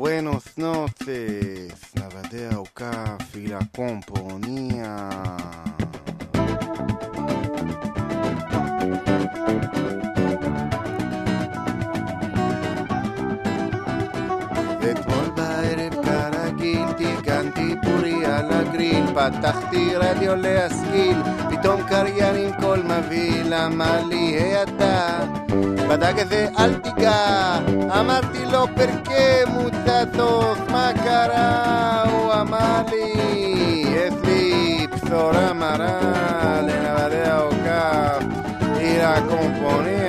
Buenas noches, Navadea Ocaf y la compañía. פתחתי רדיו להשכיל פתאום קריין עם קול מבהיל אמר לי היי אתה בדק הזה אל תיגע אמרתי לו פרקי מוצצות מה קרה הוא אמר לי יש לי בשורה מרה לנוודי העוקף היא הקומפוניה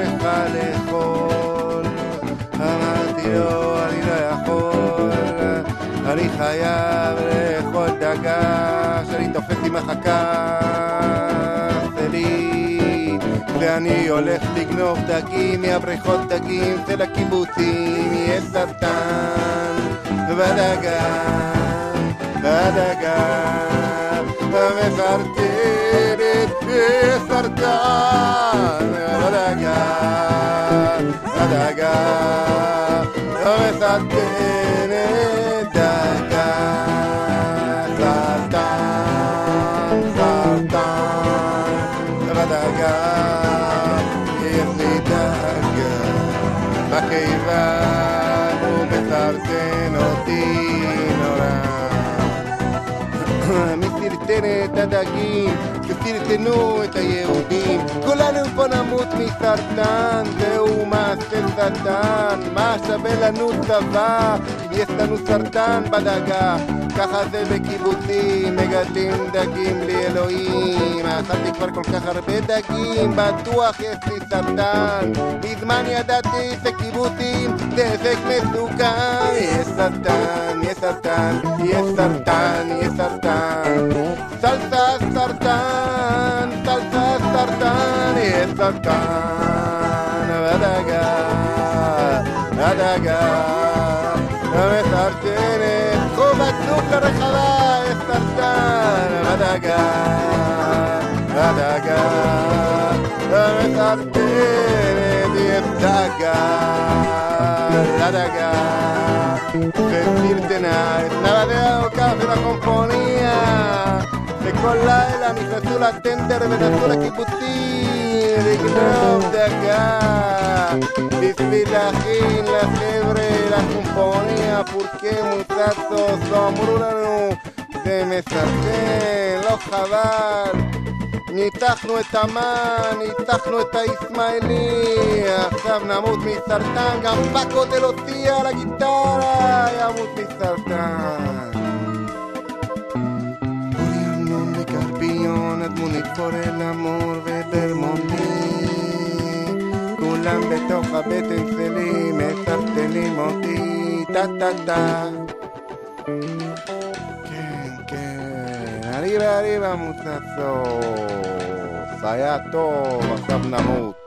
לך לאכול. אמרתי לו אני לא יכול. אני חייב לאכול דגה שאני תופס עם החכה שלי. ואני הולך לגנוב דגים מהבריכות דגים של הקיבוצים יש סרטן. בדגה בדגה ומסרטנת daga, no me salten daga, saltan, saltan, la daga, daga, ma que iba. סרטן את הדגים שסרטנו את היהודים. כולנו פה נמות מסרטן זהו מעשה שטן מה שווה לנו צבא אם יש לנו סרטן בדגה? ככה זה בקיבוצים, מגדלים דגים בלי אלוהים אכלתי כבר כל כך הרבה דגים, בטוח יש לי סרטן. מזמן ידעתי שקיבוצים דבק מסוכן es sartán, es sartán, y es sartán, y es sartán. Salsa sartán, salsa sartán, y es sartán. Badaga, badaga, es sartén, es خوبك سوق الرحلة es sartán. Badaga, badaga, es sartén, y es daga, daga. decirte nada, nada te da el caso, la componía, de cola de la migratura, tende revelatura que putí, de que de acá, decir la gil, la cebre, la componía, porque muchachos, somos de mesartén, los jabal, ניתחנו את המן, ניתחנו את הישמעאלי. עכשיו נמות מסרטן גם פאקו דלוטיה על הגיטרה ימות מסרטן. אמנון וקרפיון, אדמונית פורל אמור וברמוני כולם בתוך הבטן שלי מסרטנים אותי. טה טה טה כן, arriba, muchachos. היה טוב, עכשיו נמות.